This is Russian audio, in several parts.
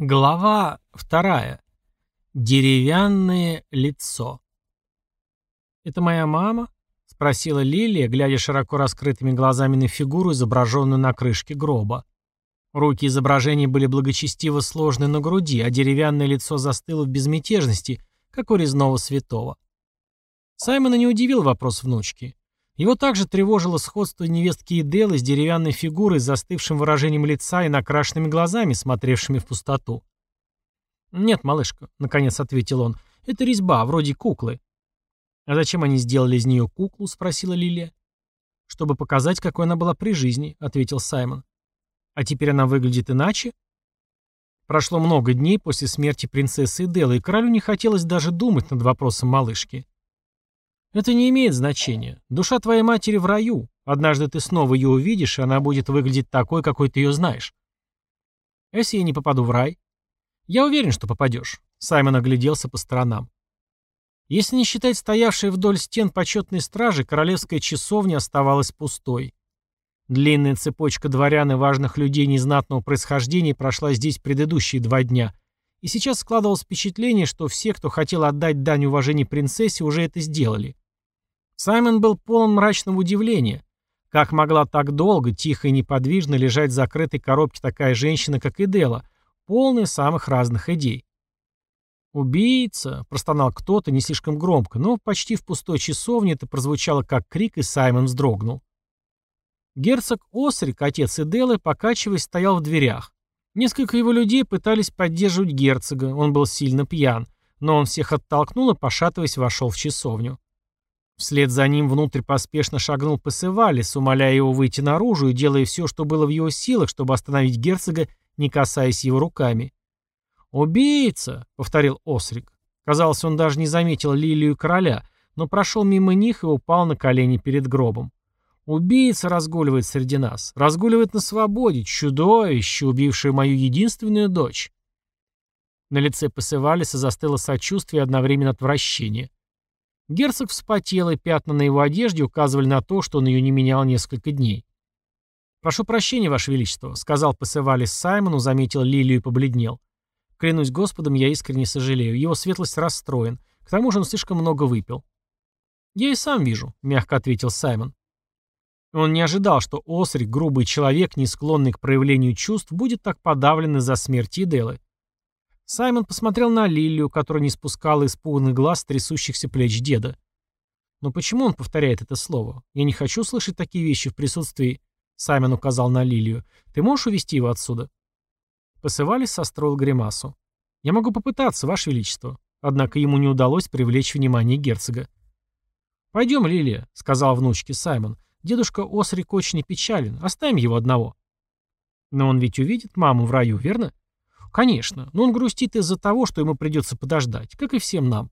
Глава вторая. Деревянное лицо. «Это моя мама?» — спросила Лилия, глядя широко раскрытыми глазами на фигуру, изображенную на крышке гроба. Руки изображения были благочестиво сложены на груди, а деревянное лицо застыло в безмятежности, как у резного святого. Саймона не удивил вопрос внучки. Его также тревожило сходство невестки Иделы с деревянной фигурой с застывшим выражением лица и накрашенными глазами, смотревшими в пустоту. «Нет, малышка», — наконец ответил он, — «это резьба, вроде куклы». «А зачем они сделали из нее куклу?» — спросила Лилия. «Чтобы показать, какой она была при жизни», — ответил Саймон. «А теперь она выглядит иначе?» Прошло много дней после смерти принцессы Иделы, и королю не хотелось даже думать над вопросом малышки. Это не имеет значения. Душа твоей матери в раю. Однажды ты снова ее увидишь, и она будет выглядеть такой, какой ты ее знаешь. Если я не попаду в рай? Я уверен, что попадешь. Саймон огляделся по сторонам. Если не считать стоявшей вдоль стен почетной стражи, королевская часовня оставалась пустой. Длинная цепочка дворян и важных людей незнатного происхождения прошла здесь предыдущие два дня, и сейчас складывалось впечатление, что все, кто хотел отдать дань уважения принцессе, уже это сделали. Саймон был полон мрачного удивления. Как могла так долго, тихо и неподвижно лежать в закрытой коробке такая женщина, как Идела, полная самых разных идей? «Убийца!» — простонал кто-то не слишком громко, но почти в пустой часовне это прозвучало как крик, и Саймон вздрогнул. Герцог Осрик, отец Иделы, покачиваясь, стоял в дверях. Несколько его людей пытались поддерживать герцога, он был сильно пьян, но он всех оттолкнул и, пошатываясь, вошел в часовню. Вслед за ним внутрь поспешно шагнул Пасевалис, умоляя его выйти наружу и делая все, что было в его силах, чтобы остановить герцога, не касаясь его руками. «Убийца!» — повторил Осрик. Казалось, он даже не заметил лилию короля, но прошел мимо них и упал на колени перед гробом. «Убийца разгуливает среди нас, разгуливает на свободе, чудовище, убившее мою единственную дочь». На лице Пасевалиса застыло сочувствие и одновременно отвращение. Герцог вспотел, и пятна на его одежде указывали на то, что он ее не менял несколько дней. «Прошу прощения, Ваше Величество», — сказал Пасевалис Саймону, заметил Лилию и побледнел. «Клянусь Господом, я искренне сожалею. Его светлость расстроен. К тому же он слишком много выпил». «Я и сам вижу», — мягко ответил Саймон. Он не ожидал, что Осрик, грубый человек, не склонный к проявлению чувств, будет так подавлен из-за смерти Иделы. Саймон посмотрел на Лилию, которая не спускала испуганных глаз трясущихся плеч деда. «Но почему он повторяет это слово? Я не хочу слышать такие вещи в присутствии...» Саймон указал на Лилию. «Ты можешь увести его отсюда?» Посывалис состроил гримасу. «Я могу попытаться, Ваше Величество». Однако ему не удалось привлечь внимание герцога. «Пойдем, Лилия», — сказал внучке Саймон. «Дедушка Осрик очень печален. Оставим его одного». «Но он ведь увидит маму в раю, верно?» Конечно, но он грустит из-за того, что ему придется подождать, как и всем нам.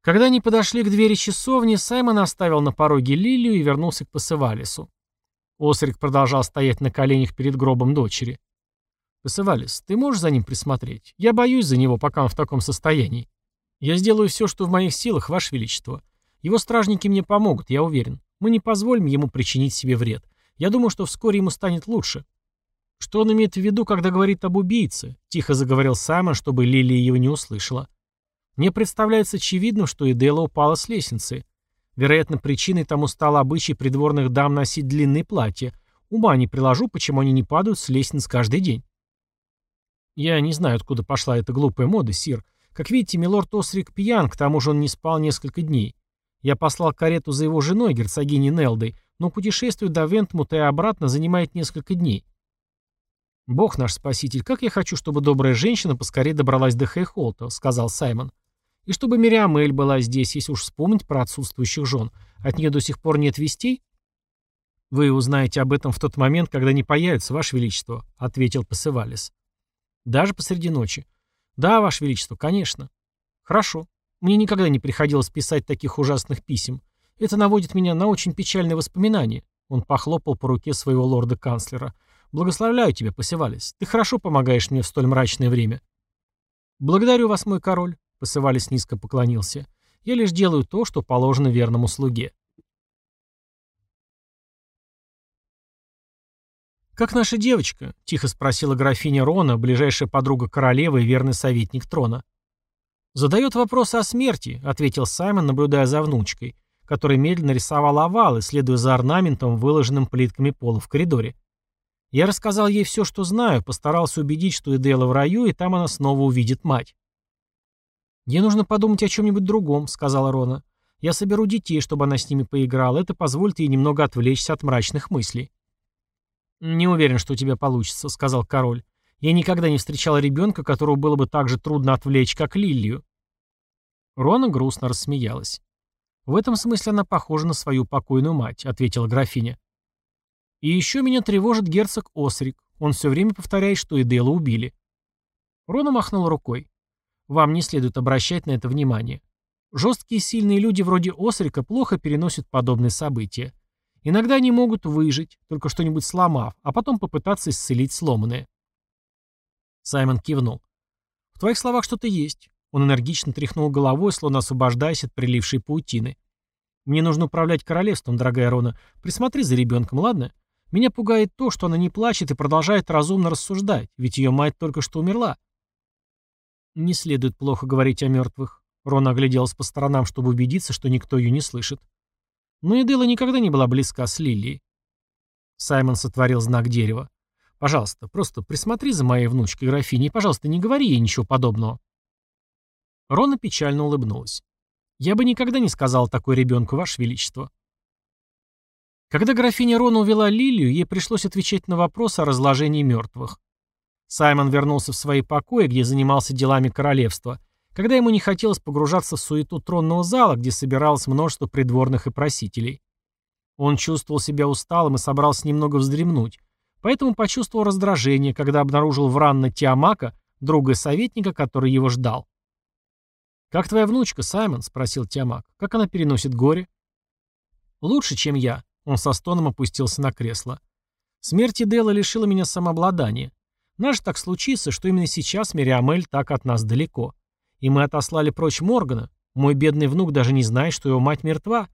Когда они подошли к двери часовни, Саймон оставил на пороге Лилию и вернулся к Пасывалису. Осрик продолжал стоять на коленях перед гробом дочери. «Пасывалис, ты можешь за ним присмотреть? Я боюсь за него, пока он в таком состоянии. Я сделаю все, что в моих силах, Ваше Величество. Его стражники мне помогут, я уверен. Мы не позволим ему причинить себе вред. Я думаю, что вскоре ему станет лучше». «Что он имеет в виду, когда говорит об убийце?» — тихо заговорил Саймон, чтобы Лилия его не услышала. «Мне представляется очевидным, что Эдела упала с лестницы. Вероятно, причиной тому стало обычай придворных дам носить длинные платья. Ума не приложу, почему они не падают с лестниц каждый день». «Я не знаю, откуда пошла эта глупая мода, Сир. Как видите, милорд Осрик пьян, к тому же он не спал несколько дней. Я послал карету за его женой, герцогиней Нелдой, но путешествие до Вентмута и обратно занимает несколько дней. «Бог наш спаситель, как я хочу, чтобы добрая женщина поскорее добралась до Хейхолта», — сказал Саймон. «И чтобы Мириамель была здесь, если уж вспомнить про отсутствующих жен. От нее до сих пор нет вестей?» «Вы узнаете об этом в тот момент, когда не появится, Ваше Величество», — ответил Пасывалис. «Даже посреди ночи». «Да, Ваше Величество, конечно». «Хорошо. Мне никогда не приходилось писать таких ужасных писем. Это наводит меня на очень печальные воспоминания». Он похлопал по руке своего лорда-канцлера. Благословляю тебя, Посевалис. Ты хорошо помогаешь мне в столь мрачное время. Благодарю вас, мой король, Посевалис низко поклонился. Я лишь делаю то, что положено верному слуге. «Как наша девочка?» — тихо спросила графиня Рона, ближайшая подруга королевы и верный советник трона. «Задает вопросы о смерти», — ответил Саймон, наблюдая за внучкой, которая медленно рисовала овалы, следуя за орнаментом, выложенным плитками пола в коридоре. Я рассказал ей все, что знаю, постарался убедить, что Эдела в раю, и там она снова увидит мать. «Ей нужно подумать о чем-нибудь другом», — сказала Рона. «Я соберу детей, чтобы она с ними поиграла. Это позволит ей немного отвлечься от мрачных мыслей». «Не уверен, что у тебя получится», — сказал король. «Я никогда не встречал ребенка, которого было бы так же трудно отвлечь, как Лилию». Рона грустно рассмеялась. «В этом смысле она похожа на свою покойную мать», — ответила графиня. И еще меня тревожит герцог Осрик. Он все время повторяет, что Эдела убили. Рона махнул рукой. Вам не следует обращать на это внимание. Жесткие сильные люди вроде Осрика плохо переносят подобные события. Иногда они могут выжить, только что-нибудь сломав, а потом попытаться исцелить сломанное. Саймон кивнул. «В твоих словах что-то есть». Он энергично тряхнул головой, словно освобождаясь от прилившей паутины. «Мне нужно управлять королевством, дорогая Рона. Присмотри за ребенком, ладно? Меня пугает то, что она не плачет и продолжает разумно рассуждать, ведь ее мать только что умерла. Не следует плохо говорить о мертвых. Рон огляделась по сторонам, чтобы убедиться, что никто ее не слышит. Но Эдела никогда не была близка с Лилией. Саймон сотворил знак дерева. «Пожалуйста, просто присмотри за моей внучкой графиней, пожалуйста, не говори ей ничего подобного». Рона печально улыбнулась. «Я бы никогда не сказал такой ребенку, Ваше Величество». Когда графиня Рона увела Лилию, ей пришлось отвечать на вопрос о разложении мертвых. Саймон вернулся в свои покои, где занимался делами королевства, когда ему не хотелось погружаться в суету тронного зала, где собиралось множество придворных и просителей. Он чувствовал себя усталым и собрался немного вздремнуть, поэтому почувствовал раздражение, когда обнаружил Вранна Тиамака, друга советника, который его ждал. «Как твоя внучка, Саймон?» — спросил Тиамак. «Как она переносит горе?» «Лучше, чем я», он со стоном опустился на кресло. Смерть Дела лишила меня самообладания. Наш так случится, что именно сейчас Мириамель так от нас далеко. И мы отослали прочь Моргана. Мой бедный внук даже не знает, что его мать мертва.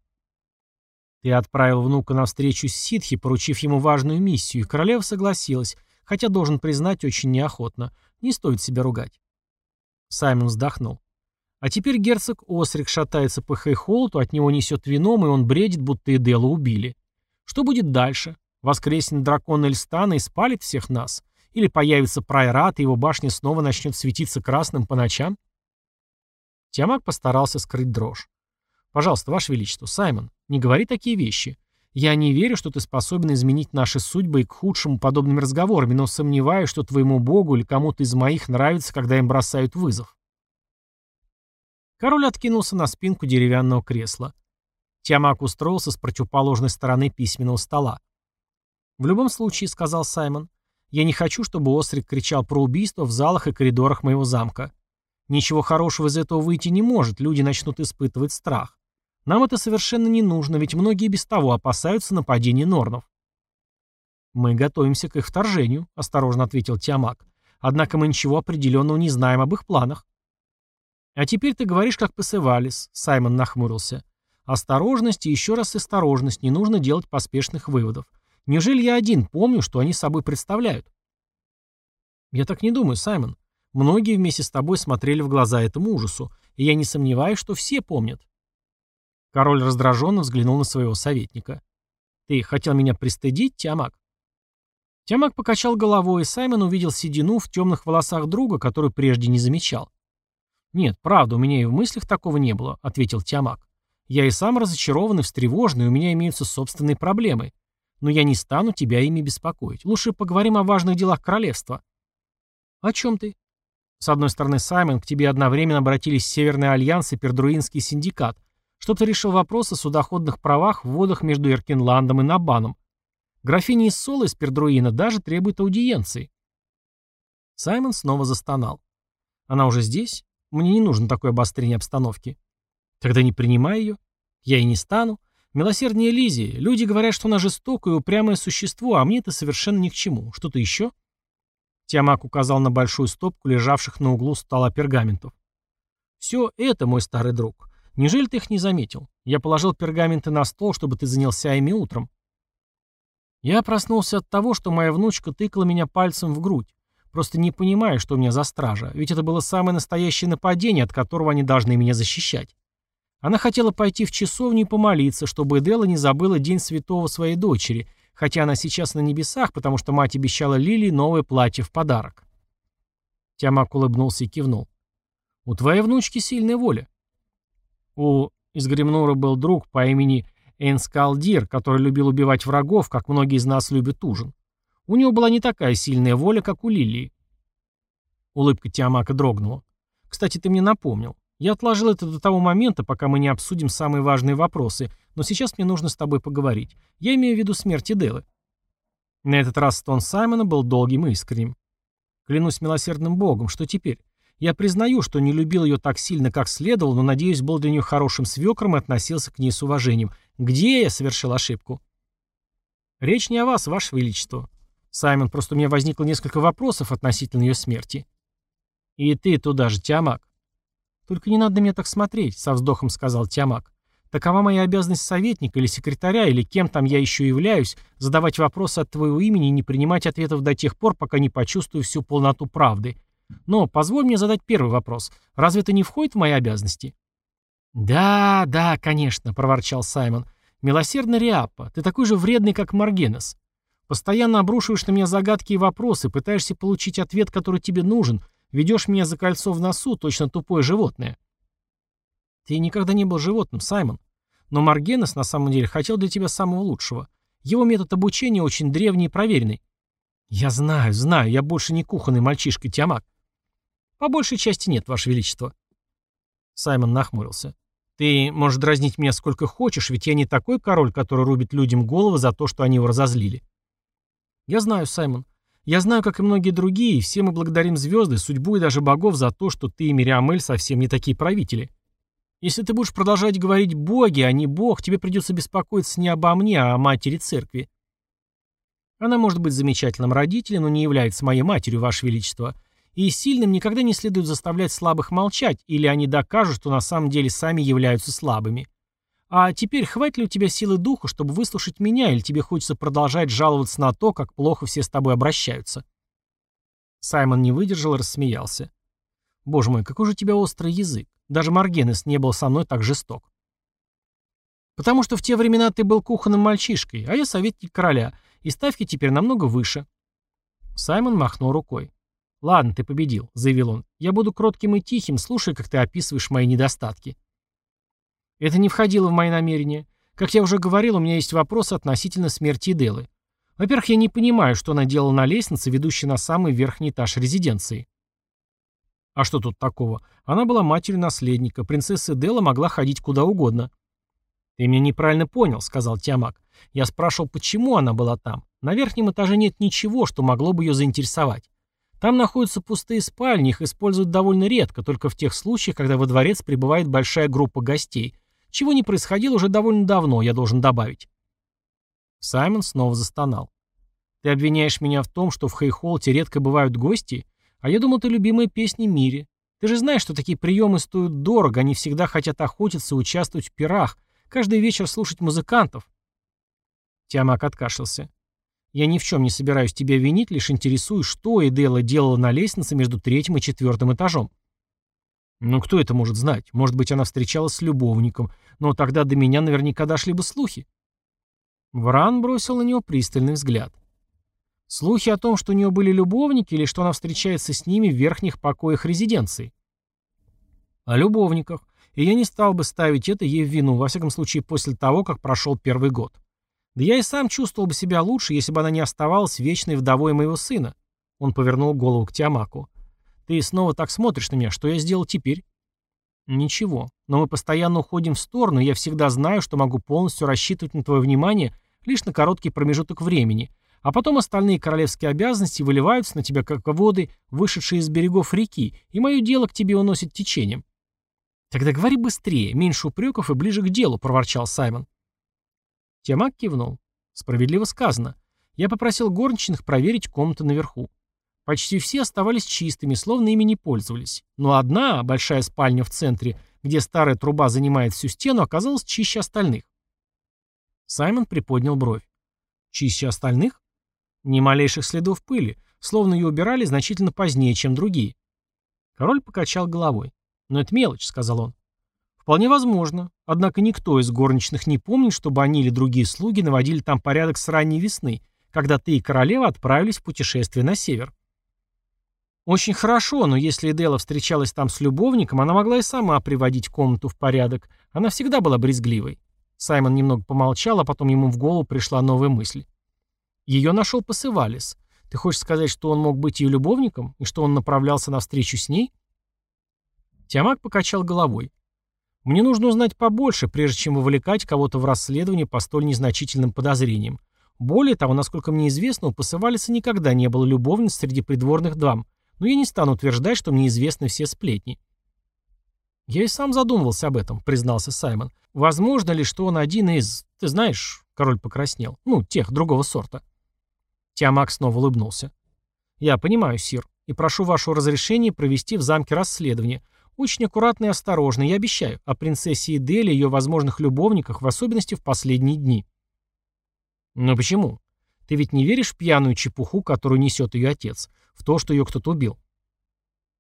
Ты отправил внука на встречу с Ситхи, поручив ему важную миссию, и королева согласилась, хотя, должен признать, очень неохотно. Не стоит себя ругать. Саймон вздохнул. А теперь герцог Осрик шатается по Хейхолту, от него несет вином, и он бредит, будто Эдела убили. Что будет дальше? Воскреснет дракон Эльстана и спалит всех нас? Или появится Прайрат, и его башня снова начнет светиться красным по ночам? Тиамак постарался скрыть дрожь. «Пожалуйста, Ваше Величество, Саймон, не говори такие вещи. Я не верю, что ты способен изменить наши судьбы и к худшему подобными разговорами, но сомневаюсь, что твоему богу или кому-то из моих нравится, когда им бросают вызов». Король откинулся на спинку деревянного кресла. Тиамак устроился с противоположной стороны письменного стола. «В любом случае», — сказал Саймон, — «я не хочу, чтобы Острик кричал про убийство в залах и коридорах моего замка. Ничего хорошего из этого выйти не может, люди начнут испытывать страх. Нам это совершенно не нужно, ведь многие без того опасаются нападений Норнов». «Мы готовимся к их вторжению», — осторожно ответил Тиамак. «Однако мы ничего определенного не знаем об их планах». «А теперь ты говоришь, как Пасевалис», — Саймон нахмурился. Осторожность и еще раз осторожность, не нужно делать поспешных выводов. Неужели я один помню, что они собой представляют? Я так не думаю, Саймон. Многие вместе с тобой смотрели в глаза этому ужасу, и я не сомневаюсь, что все помнят. Король раздраженно взглянул на своего советника. «Ты хотел меня пристыдить, Тиамак?» Тиамак покачал головой, и Саймон увидел седину в темных волосах друга, которую прежде не замечал. «Нет, правда, у меня и в мыслях такого не было», — ответил Тиамак. Я и сам разочарован и встревожен, и у меня имеются собственные проблемы. Но я не стану тебя ими беспокоить. Лучше поговорим о важных делах королевства. О чем ты? С одной стороны, Саймон, к тебе одновременно обратились Северный Альянс и Пердруинский синдикат, чтобы решил вопрос о судоходных правах в водах между Эркинландом и Набаном. Графиня Изсоло из Пердруина даже требует аудиенции. Саймон снова застонал. Она уже здесь? Мне не нужно такое обострение обстановки. Тогда не принимай ее. Я и не стану. Милосерднее Лизи. Люди говорят, что она жестокое и упрямое существо, а мне это совершенно ни к чему. Что-то еще?» Тиамак указал на большую стопку лежавших на углу стола пергаментов. «Все это, мой старый друг. Неужели ты их не заметил? Я положил пергаменты на стол, чтобы ты занялся ими утром». Я проснулся от того, что моя внучка тыкала меня пальцем в грудь. Просто не понимаю, что у меня за стража, ведь это было самое настоящее нападение, от которого они должны меня защищать. Она хотела пойти в часовню и помолиться, чтобы Эдела не забыла день святого своей дочери, хотя она сейчас на небесах, потому что мать обещала Лилии новое платье в подарок. Тиамак улыбнулся и кивнул. «У твоей внучки сильная воля». У из Гремнура был друг по имени Энскалдир, который любил убивать врагов, как многие из нас любят ужин. У него была не такая сильная воля, как у Лилии. Улыбка Тиамака дрогнула. «Кстати, ты мне напомнил. Я отложил это до того момента, пока мы не обсудим самые важные вопросы, но сейчас мне нужно с тобой поговорить. Я имею в виду смерть Делы». На этот раз тон Саймона был долгим и искренним. «Клянусь милосердным Богом, что теперь? Я признаю, что не любил ее так сильно, как следовало, но, надеюсь, был для нее хорошим свекром и относился к ней с уважением. Где я совершил ошибку?» «Речь не о вас, Ваше Величество. Саймон, просто у меня возникло несколько вопросов относительно ее смерти». «И ты туда же, Тиамак. «Только не надо на меня так смотреть», — со вздохом сказал Тиамак. «Такова моя обязанность советника или секретаря, или кем там я еще являюсь, задавать вопросы от твоего имени и не принимать ответов до тех пор, пока не почувствую всю полноту правды. Но позволь мне задать первый вопрос. Разве это не входит в мои обязанности?» «Да, да, конечно», — проворчал Саймон. «Милосердный Риаппа, ты такой же вредный, как Маргенес. Постоянно обрушиваешь на меня загадки и вопросы, пытаешься получить ответ, который тебе нужен, Ведешь меня за кольцо в носу, точно тупое животное. Ты никогда не был животным, Саймон. Но Маргенес на самом деле хотел для тебя самого лучшего. Его метод обучения очень древний и проверенный. Я знаю, знаю, я больше не кухонный мальчишка Тиамак. По большей части нет, Ваше Величество. Саймон нахмурился. Ты можешь дразнить меня сколько хочешь, ведь я не такой король, который рубит людям головы за то, что они его разозлили. Я знаю, Саймон. Я знаю, как и многие другие, и все мы благодарим звезды, судьбу и даже богов за то, что ты и Мириамель совсем не такие правители. Если ты будешь продолжать говорить «боги», а не «бог», тебе придется беспокоиться не обо мне, а о матери церкви. Она может быть замечательным родителем, но не является моей матерью, Ваше Величество. И сильным никогда не следует заставлять слабых молчать, или они докажут, что на самом деле сами являются слабыми. А теперь хватит ли у тебя силы духа, чтобы выслушать меня, или тебе хочется продолжать жаловаться на то, как плохо все с тобой обращаются?» Саймон не выдержал и рассмеялся. «Боже мой, какой же у тебя острый язык. Даже Маргенес не был со мной так жесток». «Потому что в те времена ты был кухонным мальчишкой, а я советник короля, и ставки теперь намного выше». Саймон махнул рукой. «Ладно, ты победил», — заявил он. «Я буду кротким и тихим, слушай, как ты описываешь мои недостатки». Это не входило в мои намерения. Как я уже говорил, у меня есть вопрос относительно смерти Делы. Во-первых, я не понимаю, что она делала на лестнице, ведущей на самый верхний этаж резиденции. А что тут такого? Она была матерью наследника. Принцесса Дела могла ходить куда угодно. «Ты меня неправильно понял», — сказал Тиамак. «Я спрашивал, почему она была там. На верхнем этаже нет ничего, что могло бы ее заинтересовать. Там находятся пустые спальни, их используют довольно редко, только в тех случаях, когда во дворец прибывает большая группа гостей, чего не происходило уже довольно давно, я должен добавить. Саймон снова застонал. «Ты обвиняешь меня в том, что в Хейхолте редко бывают гости? А я думал, ты любимая песня мире. Ты же знаешь, что такие приемы стоят дорого, они всегда хотят охотиться и участвовать в пирах, каждый вечер слушать музыкантов». Тиамак откашлялся. «Я ни в чем не собираюсь тебя винить, лишь интересуюсь, что Эдела делала на лестнице между третьим и четвертым этажом». Ну кто это может знать? Может быть, она встречалась с любовником, но тогда до меня наверняка дошли бы слухи. Вран бросил на него пристальный взгляд. Слухи о том, что у нее были любовники или что она встречается с ними в верхних покоях резиденции. О любовниках. И я не стал бы ставить это ей в вину, во всяком случае после того, как прошел первый год. Да я и сам чувствовал бы себя лучше, если бы она не оставалась вечной вдовой моего сына. Он повернул голову к Тиамаку. Ты снова так смотришь на меня, что я сделал теперь? Ничего. Но мы постоянно уходим в сторону, и я всегда знаю, что могу полностью рассчитывать на твое внимание лишь на короткий промежуток времени, а потом остальные королевские обязанности выливаются на тебя, как воды, вышедшие из берегов реки, и мое дело к тебе уносит течением. Тогда говори быстрее, меньше упреков и ближе к делу, проворчал Саймон. Тиамак кивнул. Справедливо сказано. Я попросил горничных проверить комнаты наверху. Почти все оставались чистыми, словно ими не пользовались. Но одна, большая спальня в центре, где старая труба занимает всю стену, оказалась чище остальных. Саймон приподнял бровь. Чище остальных? Ни малейших следов пыли, словно ее убирали значительно позднее, чем другие. Король покачал головой. «Но это мелочь», — сказал он. «Вполне возможно. Однако никто из горничных не помнит, чтобы они или другие слуги наводили там порядок с ранней весны, когда ты и королева отправились в путешествие на север. Очень хорошо, но если Эдела встречалась там с любовником, она могла и сама приводить комнату в порядок. Она всегда была брезгливой. Саймон немного помолчал, а потом ему в голову пришла новая мысль. Ее нашел Пасывалис. Ты хочешь сказать, что он мог быть ее любовником, и что он направлялся на встречу с ней? Тиамак покачал головой. Мне нужно узнать побольше, прежде чем вовлекать кого-то в расследование по столь незначительным подозрениям. Более того, насколько мне известно, у Пасывалиса никогда не было любовниц среди придворных дам, но я не стану утверждать, что мне известны все сплетни. «Я и сам задумывался об этом», — признался Саймон. «Возможно ли, что он один из... Ты знаешь...» — король покраснел. «Ну, тех, другого сорта». Тиамак снова улыбнулся. «Я понимаю, Сир, и прошу вашего разрешения провести в замке расследование. Очень аккуратно и осторожно, я обещаю, о принцессе Иделе и ее возможных любовниках, в особенности в последние дни». «Но почему? Ты ведь не веришь в пьяную чепуху, которую несет ее отец? В то, что ее кто-то убил?»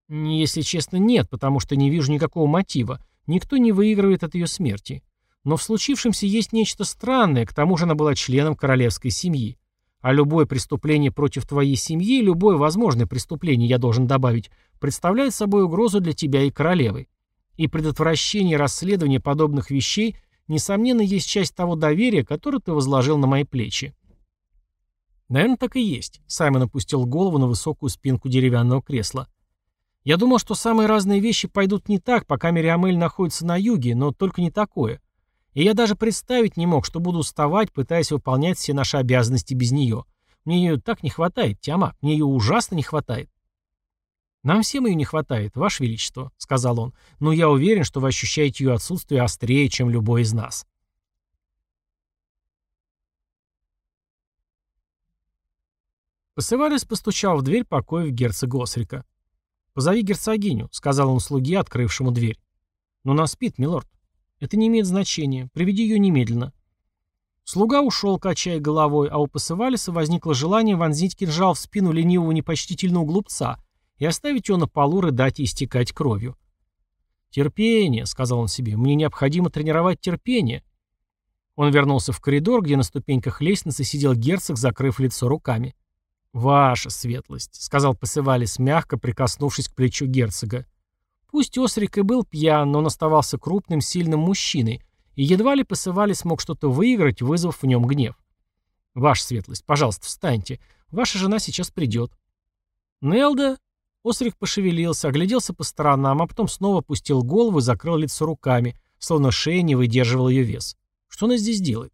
«Если честно, нет, потому что не вижу никакого мотива. Никто не выигрывает от ее смерти. Но в случившемся есть нечто странное, к тому же она была членом королевской семьи. А любое преступление против твоей семьи, любое возможное преступление, я должен добавить, представляет собой угрозу для тебя и королевы. И предотвращение расследования подобных вещей, несомненно, есть часть того доверия, которое ты возложил на мои плечи. Наверное, так и есть. Саймон опустил голову на высокую спинку деревянного кресла. Я думал, что самые разные вещи пойдут не так, пока Мириамель находится на юге, но только не такое. И я даже представить не мог, что буду уставать, пытаясь выполнять все наши обязанности без нее. Мне ее так не хватает, Тяма, мне ее ужасно не хватает. «Нам всем ее не хватает, Ваше Величество», — сказал он, «но я уверен, что вы ощущаете ее отсутствие острее, чем любой из нас». Пассевалис постучал в дверь покоев герцога Осрика. «Позови герцогиню», — сказал он слуге, открывшему дверь. «Но она спит, милорд». «Это не имеет значения. Приведи ее немедленно». Слуга ушел, качая головой, а у Пассевалиса возникло желание вонзить кинжал в спину ленивого непочтительного глупца и оставить его на полу рыдать и истекать кровью. «Терпение», — сказал он себе, — «мне необходимо тренировать терпение». Он вернулся в коридор, где на ступеньках лестницы сидел герцог, закрыв лицо руками. «Ваша светлость», — сказал Пасывалис, мягко прикоснувшись к плечу герцога. Пусть Осрик и был пьян, но он оставался крупным, сильным мужчиной, и едва ли Пасывалис мог что-то выиграть, вызвав в нем гнев. «Ваша светлость, пожалуйста, встаньте. Ваша жена сейчас придет». «Нелда?» Осрик пошевелился, огляделся по сторонам, а потом снова опустил голову и закрыл лицо руками, словно шея не выдерживал ее вес. «Что она здесь делает?»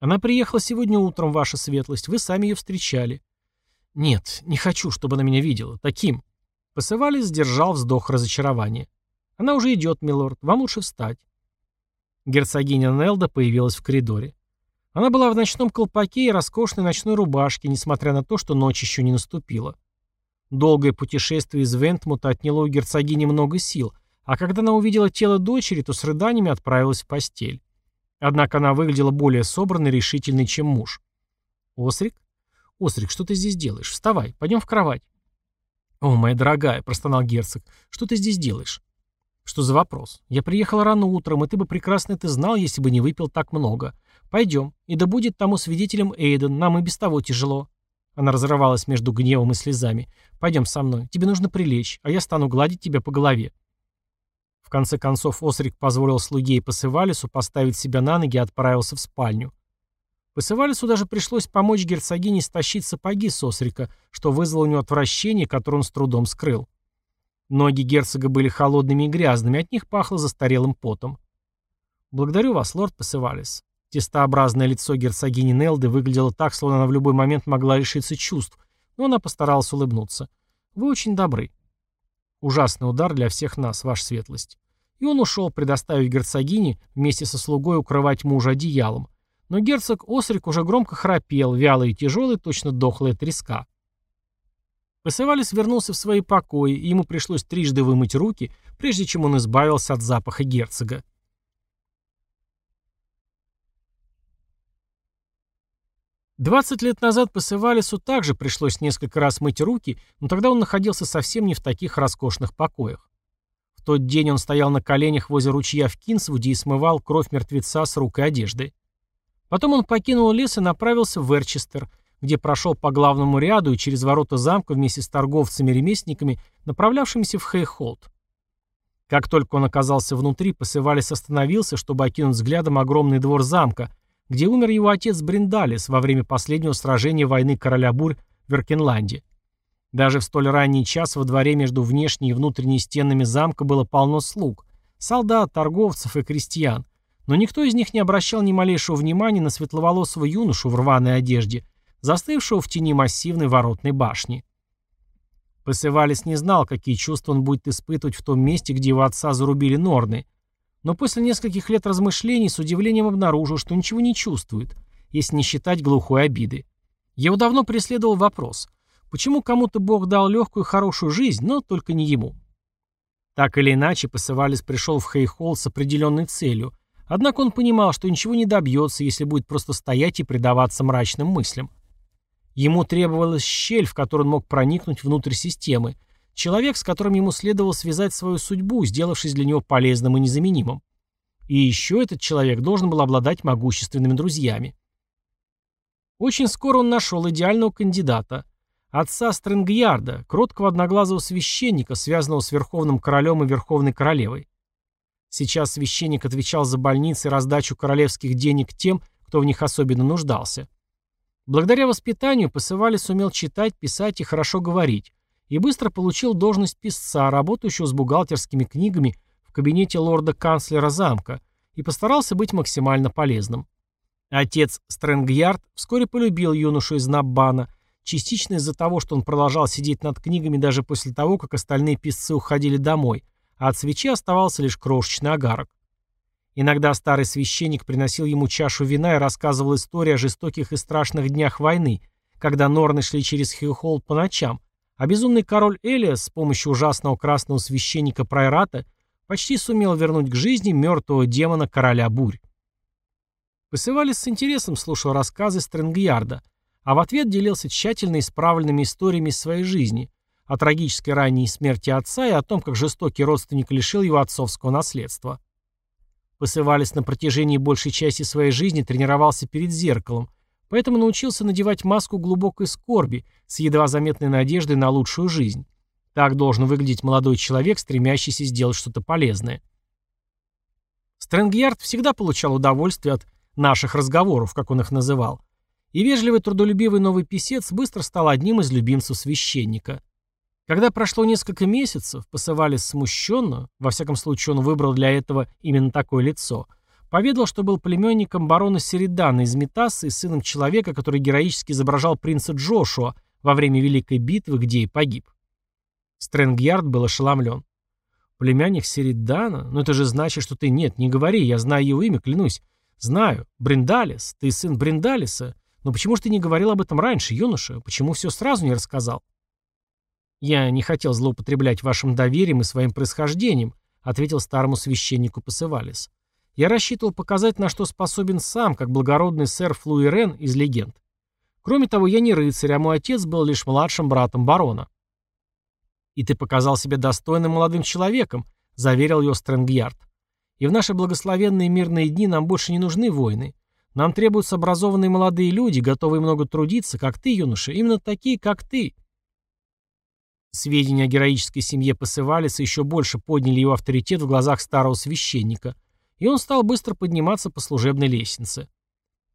«Она приехала сегодня утром, ваша светлость. Вы сами ее встречали. «Нет, не хочу, чтобы она меня видела. Таким». Посывали сдержал вздох разочарования. «Она уже идет, милорд. Вам лучше встать». Герцогиня Нелда появилась в коридоре. Она была в ночном колпаке и роскошной ночной рубашке, несмотря на то, что ночь еще не наступила. Долгое путешествие из Вентмута отняло у герцогини много сил, а когда она увидела тело дочери, то с рыданиями отправилась в постель. Однако она выглядела более собранной и решительной, чем муж. «Осрик?» «Острик, что ты здесь делаешь? Вставай, пойдем в кровать». «О, моя дорогая», — простонал герцог, — «что ты здесь делаешь?» «Что за вопрос? Я приехал рано утром, и ты бы прекрасно это знал, если бы не выпил так много. Пойдем, и да будет тому свидетелем Эйден, нам и без того тяжело». Она разрывалась между гневом и слезами. «Пойдем со мной, тебе нужно прилечь, а я стану гладить тебя по голове». В конце концов Осрик позволил слуге и Пасывалису поставить себя на ноги и отправился в спальню. Пасывалису даже пришлось помочь герцогине стащить сапоги с Осрика, что вызвало у него отвращение, которое он с трудом скрыл. Ноги герцога были холодными и грязными, от них пахло застарелым потом. «Благодарю вас, лорд Пасывалис». Тестообразное лицо герцогини Нелды выглядело так, словно она в любой момент могла лишиться чувств, но она постаралась улыбнуться. «Вы очень добры». Ужасный удар для всех нас, ваша светлость. И он ушел, предоставив герцогине вместе со слугой укрывать мужа одеялом, но герцог Осрик уже громко храпел, вялый и тяжелый, точно дохлая треска. Пасывалис вернулся в свои покои, и ему пришлось трижды вымыть руки, прежде чем он избавился от запаха герцога. 20 лет назад Пасывалису также пришлось несколько раз мыть руки, но тогда он находился совсем не в таких роскошных покоях. В тот день он стоял на коленях возле ручья в Кинсвуде и смывал кровь мертвеца с рук и одежды. Потом он покинул лес и направился в Эрчестер, где прошел по главному ряду и через ворота замка вместе с торговцами-ремесленниками, направлявшимися в Хейхолд. Как только он оказался внутри, Пасывалис остановился, чтобы окинуть взглядом огромный двор замка, где умер его отец Бриндалис во время последнего сражения войны короля Бурь в Веркенланде. Даже в столь ранний час во дворе между внешней и внутренней стенами замка было полно слуг, солдат, торговцев и крестьян, но никто из них не обращал ни малейшего внимания на светловолосого юношу в рваной одежде, застывшего в тени массивной воротной башни. Пасывалис не знал, какие чувства он будет испытывать в том месте, где его отца зарубили Норны, но после нескольких лет размышлений с удивлением обнаружил, что ничего не чувствует, если не считать глухой обиды. Его давно преследовал вопрос, почему кому-то Бог дал легкую и хорошую жизнь, но только не ему. Так или иначе, Пасывалис пришел в Хейхолл с определенной целью, однако он понимал, что ничего не добьется, если будет просто стоять и предаваться мрачным мыслям. Ему требовалась щель, в которую он мог проникнуть внутрь системы, Человек, с которым ему следовало связать свою судьбу, сделавшись для него полезным и незаменимым. И еще этот человек должен был обладать могущественными друзьями. Очень скоро он нашел идеального кандидата. Отца Стрэнгьярда, кроткого одноглазого священника, связанного с Верховным Королем и Верховной Королевой. Сейчас священник отвечал за больницы и раздачу королевских денег тем, кто в них особенно нуждался. Благодаря воспитанию Пасывали сумел читать, писать и хорошо говорить, и быстро получил должность писца, работающего с бухгалтерскими книгами в кабинете лорда-канцлера замка, и постарался быть максимально полезным. Отец Стрэнгьярд вскоре полюбил юношу из Наббана, частично из-за того, что он продолжал сидеть над книгами даже после того, как остальные писцы уходили домой, а от свечи оставался лишь крошечный агарок. Иногда старый священник приносил ему чашу вина и рассказывал истории о жестоких и страшных днях войны, когда норны шли через Хьюхолл по ночам, а безумный король Элиас с помощью ужасного красного священника Прайрата почти сумел вернуть к жизни мертвого демона короля бурь. Пасывалис с интересом слушал рассказы Стрэнгьярда, а в ответ делился тщательно исправленными историями из своей жизни, о трагической ранней смерти отца и о том, как жестокий родственник лишил его отцовского наследства. Пасывалис на протяжении большей части своей жизни тренировался перед зеркалом, Поэтому научился надевать маску глубокой скорби, с едва заметной надеждой на лучшую жизнь. Так должен выглядеть молодой человек, стремящийся сделать что-то полезное. Стрэнгьярд всегда получал удовольствие от наших разговоров, как он их называл. И вежливый трудолюбивый новый писец быстро стал одним из любимцев священника. Когда прошло несколько месяцев, посывали смущенно, во всяком случае он выбрал для этого именно такое лицо, Поведал, что был племенником барона Середана из Метасы и сыном человека, который героически изображал принца Джошуа во время Великой битвы, где и погиб. Стрэнгьярд был ошеломлен. «Племянник Середана? Но ну, это же значит, что ты... Нет, не говори, я знаю его имя, клянусь. Знаю. Бриндалис. Ты сын Бриндалиса. Но почему же ты не говорил об этом раньше, юноша? Почему все сразу не рассказал?» «Я не хотел злоупотреблять вашим доверием и своим происхождением», ответил старому священнику Пасывалис. Я рассчитывал показать, на что способен сам, как благородный сэр Флуирен из легенд. Кроме того, я не рыцарь, а мой отец был лишь младшим братом барона. «И ты показал себя достойным молодым человеком», — заверил ее Стрэнгьярд. «И в наши благословенные мирные дни нам больше не нужны войны. Нам требуются образованные молодые люди, готовые много трудиться, как ты, юноша, именно такие, как ты». Сведения о героической семье Пасывалиса еще больше подняли его авторитет в глазах старого священника — и он стал быстро подниматься по служебной лестнице.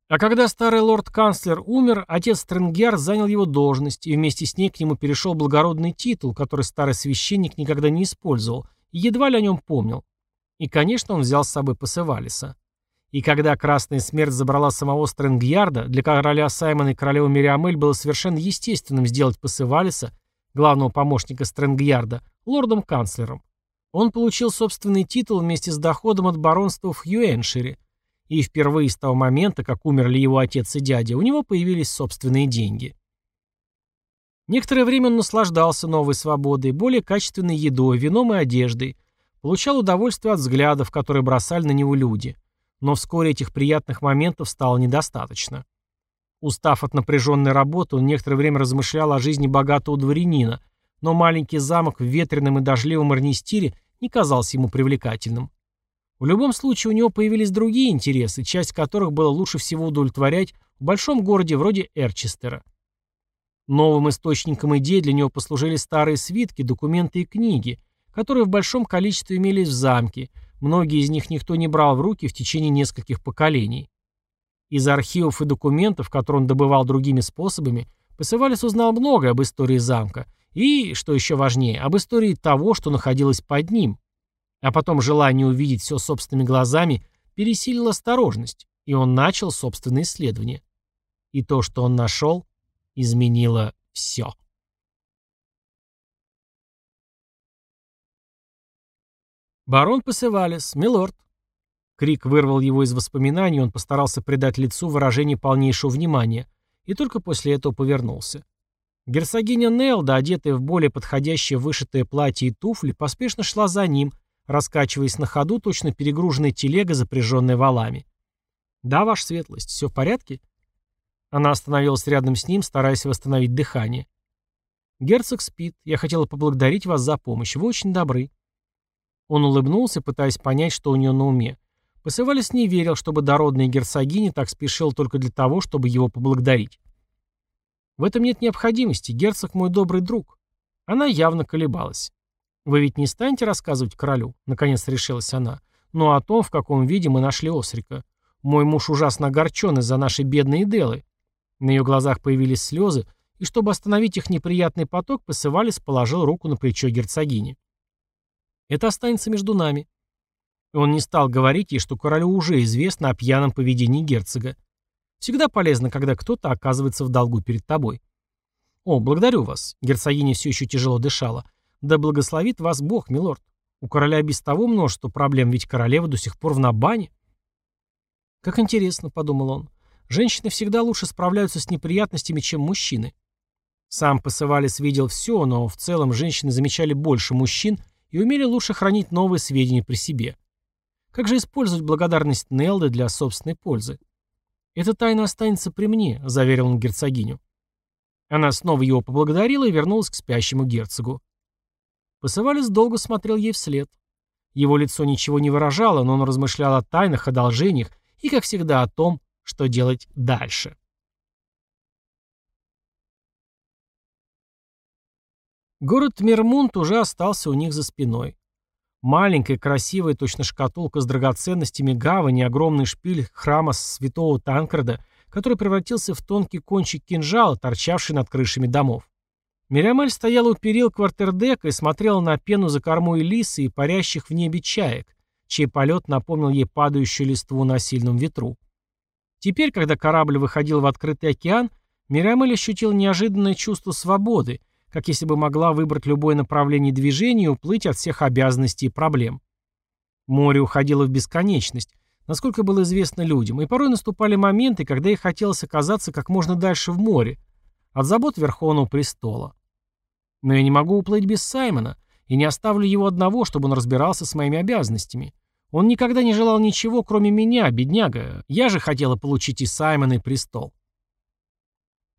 А когда старый лорд-канцлер умер, отец Стренгер занял его должность, и вместе с ней к нему перешел благородный титул, который старый священник никогда не использовал, и едва ли о нем помнил. И, конечно, он взял с собой Пасывалиса. И когда Красная Смерть забрала самого Стрэнгьярда, для короля Саймона и королевы Мириамель было совершенно естественным сделать Пасывалиса, главного помощника Стрэнгьярда, лордом-канцлером. Он получил собственный титул вместе с доходом от баронства в Хьюэншире, и впервые с того момента, как умерли его отец и дядя, у него появились собственные деньги. Некоторое время он наслаждался новой свободой, более качественной едой, вином и одеждой, получал удовольствие от взглядов, которые бросали на него люди. Но вскоре этих приятных моментов стало недостаточно. Устав от напряженной работы, он некоторое время размышлял о жизни богатого дворянина, но маленький замок в ветреном и дождливом Арнистире не казался ему привлекательным. В любом случае у него появились другие интересы, часть которых было лучше всего удовлетворять в большом городе вроде Эрчестера. Новым источником идей для него послужили старые свитки, документы и книги, которые в большом количестве имелись в замке, многие из них никто не брал в руки в течение нескольких поколений. Из архивов и документов, которые он добывал другими способами, Пасывалис узнал многое об истории замка и, что еще важнее, об истории того, что находилось под ним. А потом желание увидеть все собственными глазами пересилило осторожность, и он начал собственное исследование. И то, что он нашел, изменило все. Барон Пасевалис, милорд. Крик вырвал его из воспоминаний, он постарался придать лицу выражение полнейшего внимания, и только после этого повернулся. Герцогиня Нелда, одетая в более подходящее вышитое платье и туфли, поспешно шла за ним, раскачиваясь на ходу точно перегруженная телега, запряженная валами. «Да, ваша светлость, все в порядке?» Она остановилась рядом с ним, стараясь восстановить дыхание. «Герцог спит. Я хотела поблагодарить вас за помощь. Вы очень добры». Он улыбнулся, пытаясь понять, что у нее на уме. Посывалис не верил, чтобы дородная герцогиня так спешила только для того, чтобы его поблагодарить. «В этом нет необходимости. Герцог мой добрый друг». Она явно колебалась. «Вы ведь не станете рассказывать королю?» — наконец решилась она. «Ну о том, в каком виде мы нашли Осрика. Мой муж ужасно огорчен из-за нашей бедной Делы. На ее глазах появились слезы, и чтобы остановить их неприятный поток, Пасывалис положил руку на плечо герцогини. «Это останется между нами». Он не стал говорить ей, что королю уже известно о пьяном поведении герцога. Всегда полезно, когда кто-то оказывается в долгу перед тобой. «О, благодарю вас», — герцогиня все еще тяжело дышала. «Да благословит вас Бог, милорд. У короля без того множество проблем, ведь королева до сих пор в Набане». «Как интересно», — подумал он. Женщины всегда лучше справляются с неприятностями, чем мужчины. Сам Пасывалис видел все, но в целом женщины замечали больше мужчин и умели лучше хранить новые сведения при себе. Как же использовать благодарность Нелды для собственной пользы? «Эта тайна останется при мне», — заверил он герцогиню. Она снова его поблагодарила и вернулась к спящему герцогу. Пасывалис долго смотрел ей вслед. Его лицо ничего не выражало, но он размышлял о тайнах, одолжениях и, как всегда, о том, что делать дальше. Город Мермунт уже остался у них за спиной. Маленькая, красивая, точно шкатулка с драгоценностями гавани, огромный шпиль храма святого Танкреда, который превратился в тонкий кончик кинжала, торчавший над крышами домов. Мирамель стояла у перил квартердека и смотрела на пену за кормой лисы и парящих в небе чаек, чей полет напомнил ей падающую листву на сильном ветру. Теперь, когда корабль выходил в открытый океан, Мирамель ощутил неожиданное чувство свободы, как если бы могла выбрать любое направление движения и уплыть от всех обязанностей и проблем. Море уходило в бесконечность, насколько было известно людям, и порой наступали моменты, когда ей хотелось оказаться как можно дальше в море, от забот Верховного Престола. Но я не могу уплыть без Саймона, и не оставлю его одного, чтобы он разбирался с моими обязанностями. Он никогда не желал ничего, кроме меня, бедняга. Я же хотела получить и Саймона, и престол.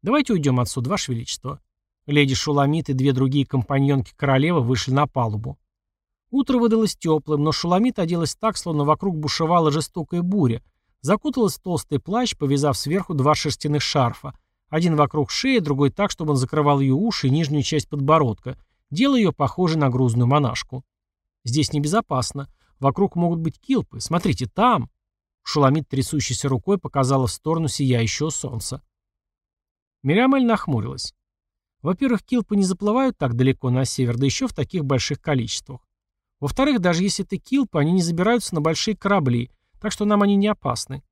Давайте уйдем отсюда, Ваше Величество. Леди Шуламит и две другие компаньонки королевы вышли на палубу. Утро выдалось теплым, но Шуламит оделась так, словно вокруг бушевала жестокая буря, закуталась в толстый плащ, повязав сверху два шерстяных шарфа, один вокруг шеи, другой так, чтобы он закрывал ее уши и нижнюю часть подбородка, делая ее похожей на грузную монашку. Здесь небезопасно. Вокруг могут быть килпы. Смотрите, там!» Шуламид, трясущейся рукой, показала в сторону сияющего солнца. Мириамель нахмурилась. Во-первых, килпы не заплывают так далеко на север, да еще в таких больших количествах. Во-вторых, даже если это килпы, они не забираются на большие корабли, так что нам они не опасны.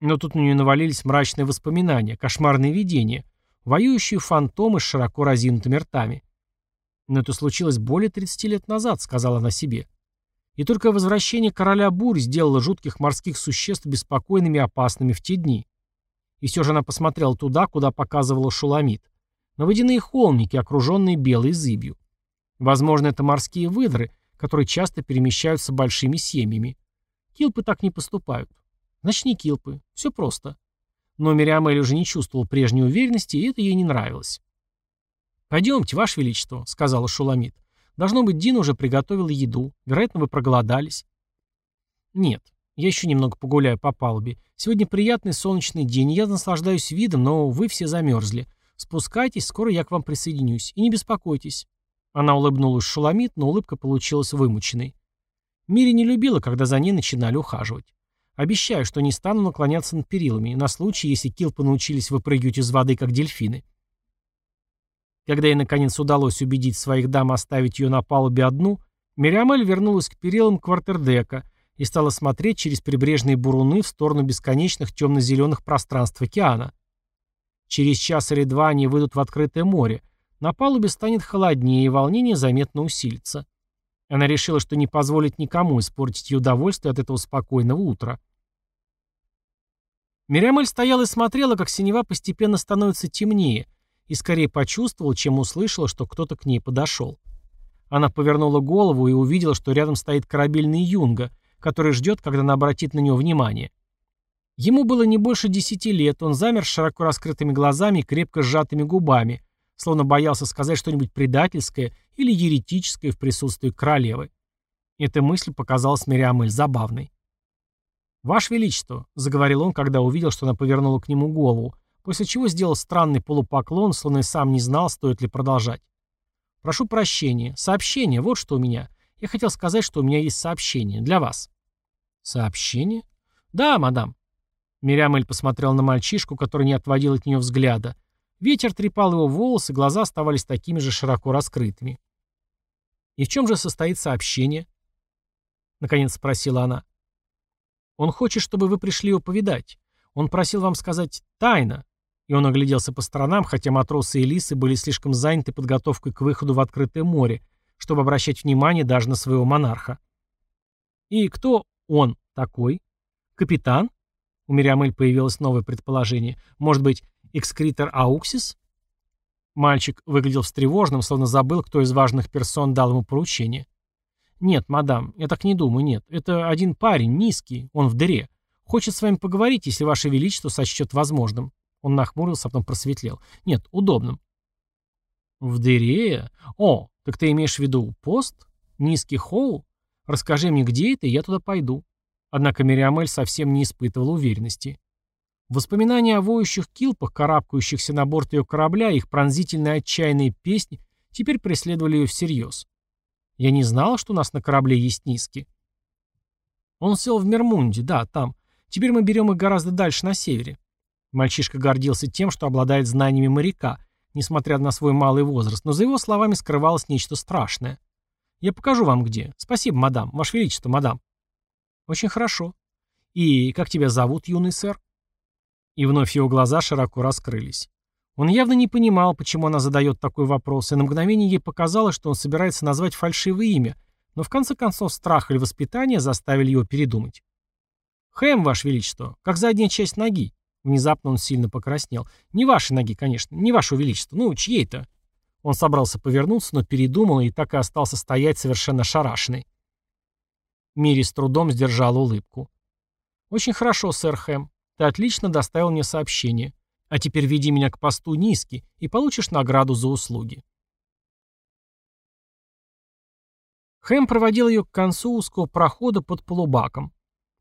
Но тут на нее навалились мрачные воспоминания, кошмарные видения, воюющие фантомы с широко разинутыми ртами. «Но это случилось более 30 лет назад», — сказала она себе. И только возвращение короля бурь сделало жутких морских существ беспокойными и опасными в те дни. И все же она посмотрела туда, куда показывала Шуламид. На водяные холмики, окруженные белой зыбью. Возможно, это морские выдры, которые часто перемещаются большими семьями. Килпы так не поступают. Значит, не килпы. Все просто. Но Мириамель уже не чувствовал прежней уверенности, и это ей не нравилось. «Пойдемте, Ваше Величество», — сказала Шуламид. «Должно быть, Дина уже приготовила еду. Вероятно, вы проголодались». «Нет, я еще немного погуляю по палубе. Сегодня приятный солнечный день, я наслаждаюсь видом, но вы все замерзли. Спускайтесь, скоро я к вам присоединюсь. И не беспокойтесь». Она улыбнулась Шуламид, но улыбка получилась вымученной. Мири не любила, когда за ней начинали ухаживать. Обещаю, что не стану наклоняться над перилами, на случай, если килпы научились выпрыгивать из воды, как дельфины. Когда ей наконец удалось убедить своих дам оставить ее на палубе одну, Мириамель вернулась к перилам квартердека и стала смотреть через прибрежные буруны в сторону бесконечных темно-зеленых пространств океана. Через час или два они выйдут в открытое море. На палубе станет холоднее, и волнение заметно усилится. Она решила, что не позволит никому испортить ее удовольствие от этого спокойного утра. Мириамель стояла и смотрела, как синева постепенно становится темнее, и скорее почувствовала, чем услышала, что кто-то к ней подошел. Она повернула голову и увидела, что рядом стоит корабельный юнга, который ждет, когда она обратит на него внимание. Ему было не больше десяти лет, он замер с широко раскрытыми глазами и крепко сжатыми губами, словно боялся сказать что-нибудь предательское или еретическое в присутствии королевы. Эта мысль показалась Мириамель забавной. «Ваше Величество», — заговорил он, когда увидел, что она повернула к нему голову, после чего сделал странный полупоклон, словно и сам не знал, стоит ли продолжать. «Прошу прощения. Сообщение, вот что у меня. Я хотел сказать, что у меня есть сообщение для вас». «Сообщение?» «Да, мадам». Мириамель посмотрел на мальчишку, который не отводил от нее взгляда, Ветер трепал его волосы, глаза оставались такими же широко раскрытыми. «И в чем же состоит сообщение?» Наконец спросила она. «Он хочет, чтобы вы пришли его повидать. Он просил вам сказать «тайна». И он огляделся по сторонам, хотя матросы и лисы были слишком заняты подготовкой к выходу в открытое море, чтобы обращать внимание даже на своего монарха. «И кто он такой? Капитан?» У Мириамель появилось новое предположение. «Может быть, Экскритор Ауксис? Мальчик выглядел встревоженным, словно забыл, кто из важных персон дал ему поручение. «Нет, мадам, я так не думаю, нет. Это один парень, низкий, он в дыре. Хочет с вами поговорить, если ваше величество сочтет возможным». Он нахмурился, а потом просветлел. «Нет, удобным». «В дыре? О, так ты имеешь в виду пост? Низкий холл? Расскажи мне, где это, и я туда пойду». Однако Мириамель совсем не испытывала уверенности. Воспоминания о воющих килпах, карабкающихся на борт ее корабля, их пронзительные отчаянные песни теперь преследовали ее всерьез. Я не знала, что у нас на корабле есть низки. Он сел в Мермунде, да, там. Теперь мы берем их гораздо дальше, на севере. Мальчишка гордился тем, что обладает знаниями моряка, несмотря на свой малый возраст, но за его словами скрывалось нечто страшное. Я покажу вам где. Спасибо, мадам. Ваше Величество, мадам. Очень хорошо. И как тебя зовут, юный сэр? И вновь его глаза широко раскрылись. Он явно не понимал, почему она задает такой вопрос, и на мгновение ей показалось, что он собирается назвать фальшивое имя, но в конце концов страх или воспитание заставили его передумать. «Хэм, Ваше Величество, как задняя часть ноги». Внезапно он сильно покраснел. «Не вашей ноги, конечно, не Ваше Величество, ну, чьей-то». Он собрался повернуться, но передумал и так и остался стоять совершенно шарашенный. Мири с трудом сдержала улыбку. «Очень хорошо, сэр Хэм. Ты отлично доставил мне сообщение. А теперь веди меня к посту низкий и получишь награду за услуги. Хэм проводил ее к концу узкого прохода под полубаком.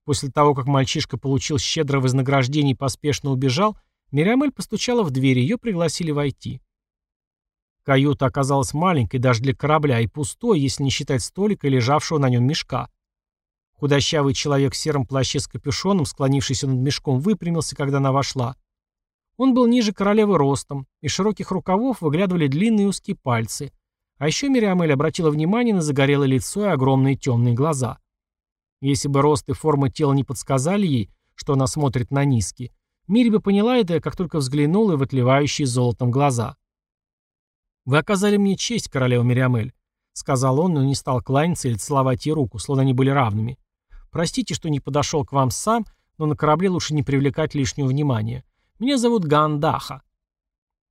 После того, как мальчишка получил щедрое вознаграждение и поспешно убежал, Мириамель постучала в дверь, ее пригласили войти. Каюта оказалась маленькой даже для корабля и пустой, если не считать столика лежавшего на нем мешка. Худощавый человек в сером плаще с капюшоном, склонившийся над мешком, выпрямился, когда она вошла. Он был ниже королевы ростом, из широких рукавов выглядывали длинные узкие пальцы. А еще Мириамель обратила внимание на загорелое лицо и огромные темные глаза. Если бы рост и форма тела не подсказали ей, что она смотрит на низкий, Мири бы поняла это, как только взглянула в отливающие золотом глаза. «Вы оказали мне честь, королева Мириамель», — сказал он, но не стал кланяться или целовать ей руку, словно они были равными. Простите, что не подошел к вам сам, но на корабле лучше не привлекать лишнего внимания. Меня зовут Гандаха».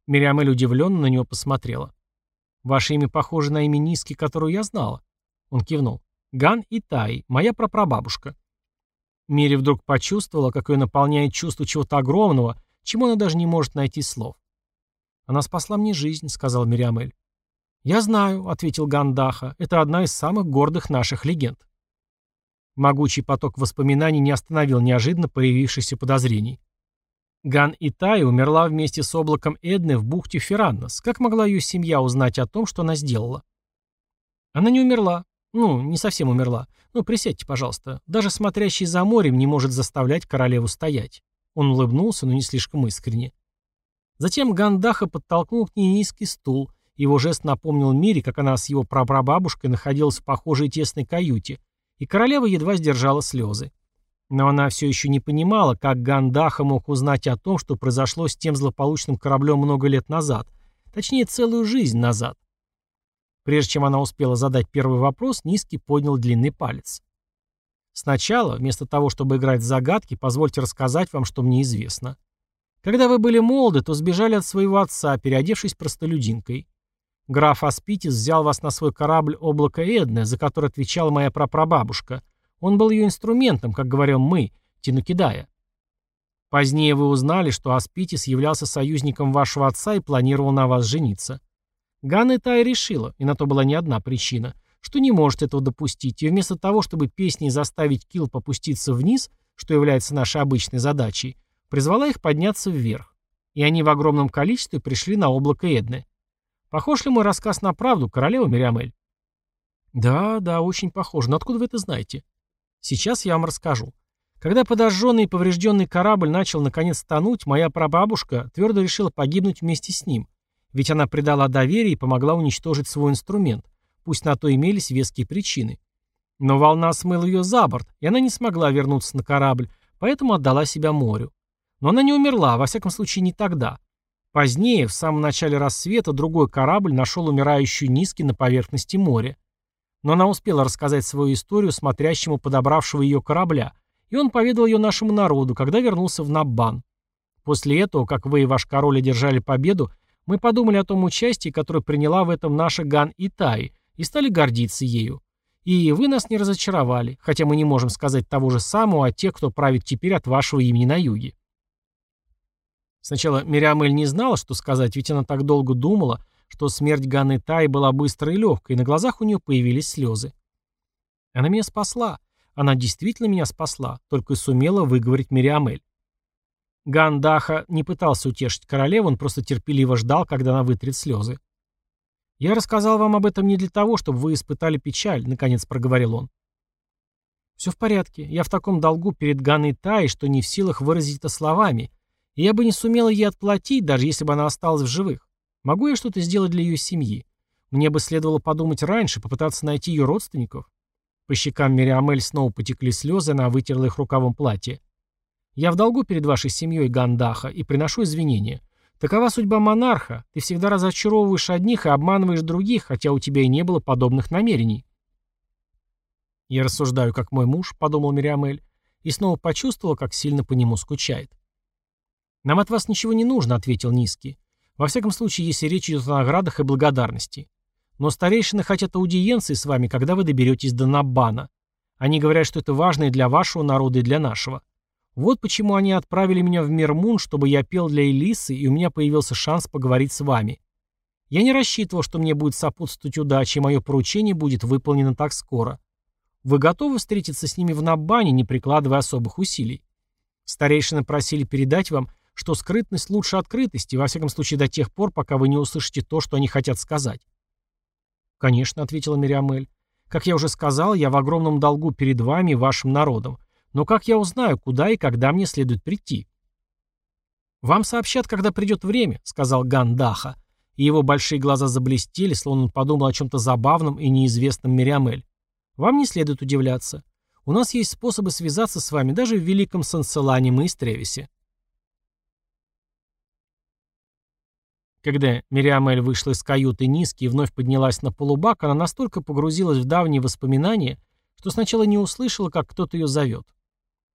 Мириамель удивленно на него посмотрела. «Ваше имя похоже на имя Низки, которую я знала». Он кивнул. «Ган и Тай, моя прапрабабушка». Мири вдруг почувствовала, как ее наполняет чувство чего-то огромного, чему она даже не может найти слов. «Она спасла мне жизнь», — сказал Мириамель. «Я знаю», — ответил Гандаха, — «это одна из самых гордых наших легенд». Могучий поток воспоминаний не остановил неожиданно появившихся подозрений. Ган Итай умерла вместе с облаком Эдны в бухте Ферраннос. Как могла ее семья узнать о том, что она сделала? Она не умерла. Ну, не совсем умерла. Ну, присядьте, пожалуйста. Даже смотрящий за морем не может заставлять королеву стоять. Он улыбнулся, но не слишком искренне. Затем Гандаха подтолкнул к ней низкий стул. Его жест напомнил Мире, как она с его прапрабабушкой находилась в похожей тесной каюте, и королева едва сдержала слезы. Но она все еще не понимала, как Гандаха мог узнать о том, что произошло с тем злополучным кораблем много лет назад, точнее целую жизнь назад. Прежде чем она успела задать первый вопрос, Низкий поднял длинный палец. Сначала, вместо того, чтобы играть в загадки, позвольте рассказать вам, что мне известно. Когда вы были молоды, то сбежали от своего отца, переодевшись простолюдинкой. Граф Аспитис взял вас на свой корабль «Облако Эдны», за который отвечала моя прапрабабушка – он был ее инструментом, как говорим мы, Тинукидая. Позднее вы узнали, что Аспитис являлся союзником вашего отца и планировал на вас жениться. Ганна Тай решила, и на то была не одна причина, что не может этого допустить, и вместо того, чтобы песней заставить Кил попуститься вниз, что является нашей обычной задачей, призвала их подняться вверх. И они в огромном количестве пришли на облако Эдны. Похож ли мой рассказ на правду, королева Мириамель? Да, да, очень похож. Но откуда вы это знаете? Сейчас я вам расскажу. Когда подожженный и поврежденный корабль начал наконец тонуть, моя прабабушка твердо решила погибнуть вместе с ним, ведь она предала доверие и помогла уничтожить свой инструмент, пусть на то имелись веские причины. Но волна смыла ее за борт, и она не смогла вернуться на корабль, поэтому отдала себя морю. Но она не умерла, во всяком случае не тогда. Позднее, в самом начале рассвета, другой корабль нашел умирающую низки на поверхности моря. Но она успела рассказать свою историю смотрящему подобравшего ее корабля, и он поведал ее нашему народу, когда вернулся в Наббан. После этого, как вы и ваш король одержали победу, мы подумали о том участии, которое приняла в этом наша Ган Итай, и стали гордиться ею. И вы нас не разочаровали, хотя мы не можем сказать того же самого о тех, кто правит теперь от вашего имени на юге. Сначала Мириамель не знала, что сказать, ведь она так долго думала, что смерть Ганны Тай была быстрой и легкой, и на глазах у нее появились слезы. Она меня спасла. Она действительно меня спасла, только и сумела выговорить Мириамель. Гандаха не пытался утешить королеву, он просто терпеливо ждал, когда она вытрет слезы. «Я рассказал вам об этом не для того, чтобы вы испытали печаль», — наконец проговорил он. «Все в порядке. Я в таком долгу перед Ганной Тай, что не в силах выразить это словами, я бы не сумела ей отплатить, даже если бы она осталась в живых. Могу я что-то сделать для ее семьи? Мне бы следовало подумать раньше, попытаться найти ее родственников. По щекам Мириамель снова потекли слезы, она вытерла их рукавом платья. Я в долгу перед вашей семьей Гандаха и приношу извинения. Такова судьба монарха. Ты всегда разочаровываешь одних и обманываешь других, хотя у тебя и не было подобных намерений. Я рассуждаю, как мой муж, подумал Мириамель, и снова почувствовал, как сильно по нему скучает. Нам от вас ничего не нужно, ответил Низкий. Во всяком случае, если речь идет о наградах и благодарности. Но старейшины хотят аудиенции с вами, когда вы доберетесь до Наббана. Они говорят, что это важно и для вашего народа, и для нашего. Вот почему они отправили меня в Мермун, чтобы я пел для Элисы, и у меня появился шанс поговорить с вами. Я не рассчитывал, что мне будет сопутствовать удача, и мое поручение будет выполнено так скоро. Вы готовы встретиться с ними в Наббане, не прикладывая особых усилий? Старейшины просили передать вам, что скрытность лучше открытости, во всяком случае до тех пор, пока вы не услышите то, что они хотят сказать. «Конечно», — ответила Мириамель. «Как я уже сказал, я в огромном долгу перед вами и вашим народом. Но как я узнаю, куда и когда мне следует прийти?» «Вам сообщат, когда придет время», — сказал Гандаха, и его большие глаза заблестели, словно он подумал о чем-то забавном и неизвестном Мириамель. «Вам не следует удивляться. У нас есть способы связаться с вами даже в Великом Санселане и Тревисе. Когда Мириамель вышла из каюты низкий и вновь поднялась на полубак, она настолько погрузилась в давние воспоминания, что сначала не услышала, как кто-то ее зовет.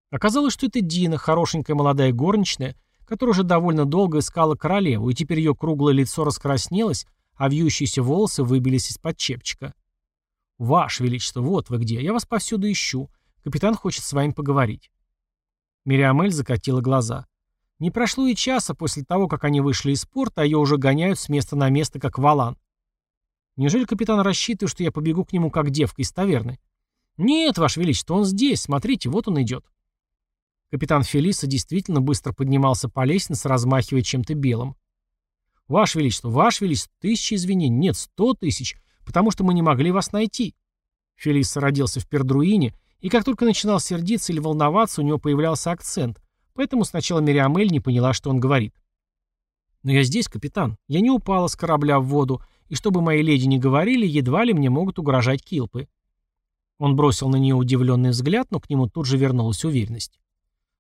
Оказалось, что это Дина, хорошенькая молодая горничная, которая уже довольно долго искала королеву, и теперь ее круглое лицо раскраснелось, а вьющиеся волосы выбились из-под чепчика. «Ваше Величество, вот вы где. Я вас повсюду ищу. Капитан хочет с вами поговорить». Мириамель закатила глаза. Не прошло и часа после того, как они вышли из порта, а ее уже гоняют с места на место, как валан. Неужели капитан рассчитывает, что я побегу к нему, как девка из таверны? Нет, Ваше Величество, он здесь, смотрите, вот он идет. Капитан Фелиса действительно быстро поднимался по лестнице, размахивая чем-то белым. «Ваше Величество, Ваше Величество, тысячи извинений, нет, сто тысяч, потому что мы не могли вас найти». Фелиса родился в Пердруине, и как только начинал сердиться или волноваться, у него появлялся акцент, поэтому сначала Мириамель не поняла, что он говорит. «Но я здесь, капитан. Я не упала с корабля в воду, и чтобы мои леди не говорили, едва ли мне могут угрожать килпы». Он бросил на нее удивленный взгляд, но к нему тут же вернулась уверенность.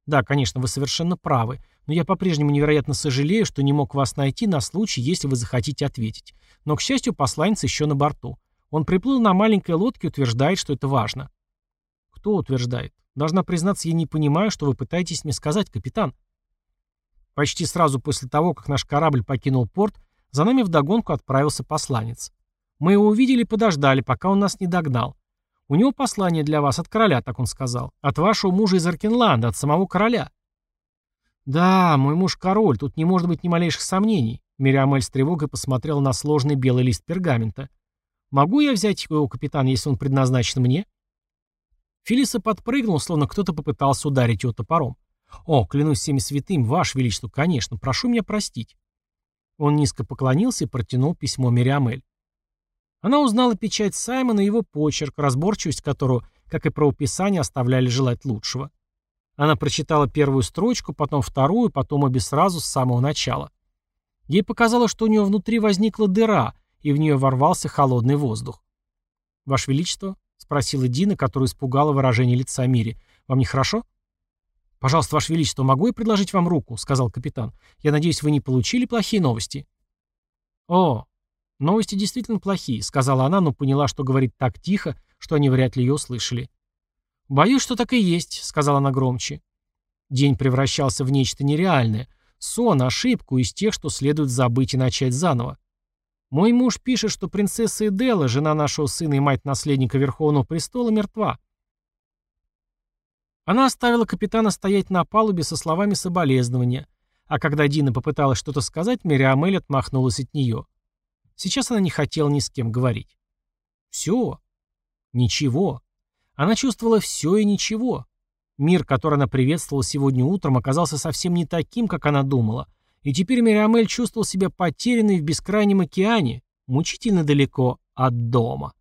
Да, конечно, вы совершенно правы, но я по-прежнему невероятно сожалею, что не мог вас найти на случай, если вы захотите ответить. Но, к счастью, посланец еще на борту. Он приплыл на маленькой лодке и утверждает, что это важно. Кто утверждает? Должна признаться, я не понимаю, что вы пытаетесь мне сказать, капитан. Почти сразу после того, как наш корабль покинул порт, за нами вдогонку отправился посланец. Мы его увидели и подождали, пока он нас не догнал. У него послание для вас от короля, так он сказал. От вашего мужа из Аркенланда, от самого короля. Да, мой муж король, тут не может быть ни малейших сомнений. Мириамель с тревогой посмотрел на сложный белый лист пергамента. Могу я взять его, капитан, если он предназначен мне? Филиса подпрыгнул, словно кто-то попытался ударить его топором. «О, клянусь всеми святым, ваше величество, конечно, прошу меня простить». Он низко поклонился и протянул письмо Мириамель. Она узнала печать Саймона и его почерк, разборчивость которого, как и правописание, оставляли желать лучшего. Она прочитала первую строчку, потом вторую, потом обе сразу с самого начала. Ей показалось, что у нее внутри возникла дыра, и в нее ворвался холодный воздух. «Ваше Величество?» — спросила Дина, которая испугала выражение лица Мири. «Вам нехорошо?» «Пожалуйста, Ваше Величество, могу я предложить вам руку?» — сказал капитан. «Я надеюсь, вы не получили плохие новости?» «О, «Новости действительно плохие», — сказала она, но поняла, что говорит так тихо, что они вряд ли ее услышали. «Боюсь, что так и есть», — сказала она громче. День превращался в нечто нереальное. Сон, ошибку из тех, что следует забыть и начать заново. Мой муж пишет, что принцесса Эдела, жена нашего сына и мать наследника Верховного престола, мертва. Она оставила капитана стоять на палубе со словами соболезнования, а когда Дина попыталась что-то сказать, Мириамель отмахнулась от нее. Сейчас она не хотела ни с кем говорить. Все. Ничего. Она чувствовала все и ничего. Мир, который она приветствовала сегодня утром, оказался совсем не таким, как она думала. И теперь Мириамель чувствовал себя потерянной в бескрайнем океане, мучительно далеко от дома.